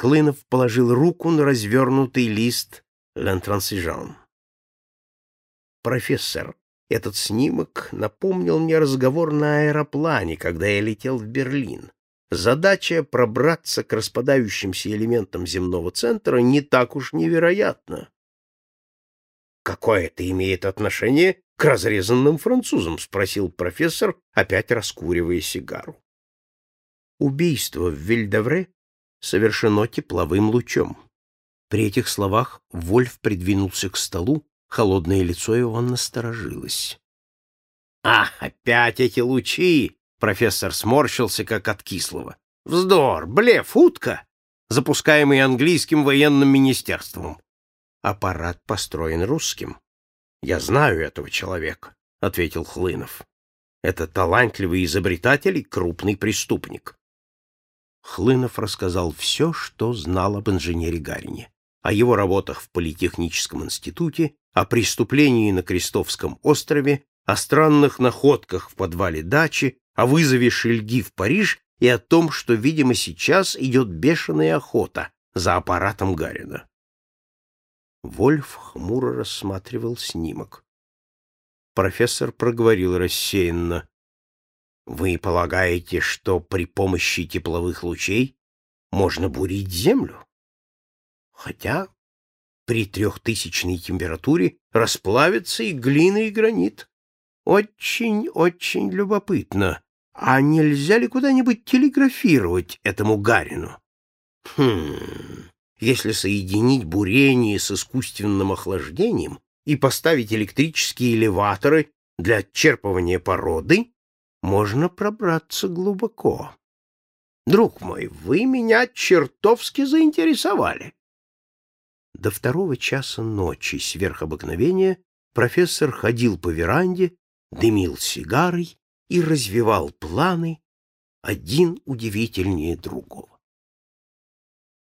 Хлынов положил руку на развернутый лист «L'Intransigeant». «Профессор, этот снимок напомнил мне разговор на аэроплане, когда я летел в Берлин. Задача пробраться к распадающимся элементам земного центра не так уж невероятна. «Какое это имеет отношение к разрезанным французам?» — спросил профессор, опять раскуривая сигару. Убийство в Вильдевре совершено тепловым лучом. При этих словах Вольф придвинулся к столу, холодное лицо его насторожилось. «А, опять эти лучи!» — профессор сморщился, как от кислого. «Вздор! Блеф! Утка!» запускаемый английским военным министерством аппарат построен русским. Я знаю этого человека, — ответил Хлынов. Это талантливый изобретатель и крупный преступник. Хлынов рассказал все, что знал об инженере Гарине, о его работах в Политехническом институте, о преступлении на Крестовском острове, о странных находках в подвале дачи, о вызове Шельги в Париж и о том, что, видимо, сейчас идет бешеная охота за аппаратом Гарина. Вольф хмуро рассматривал снимок. Профессор проговорил рассеянно. «Вы полагаете, что при помощи тепловых лучей можно бурить землю? Хотя при трехтысячной температуре расплавятся и глина, и гранит. Очень-очень любопытно. А нельзя ли куда-нибудь телеграфировать этому Гарину? Хм если соединить бурение с искусственным охлаждением и поставить электрические элеваторы для отчерпывания породы, можно пробраться глубоко. Друг мой, вы меня чертовски заинтересовали. До второго часа ночи сверх обыкновения профессор ходил по веранде, дымил сигарой и развивал планы, один удивительнее другого.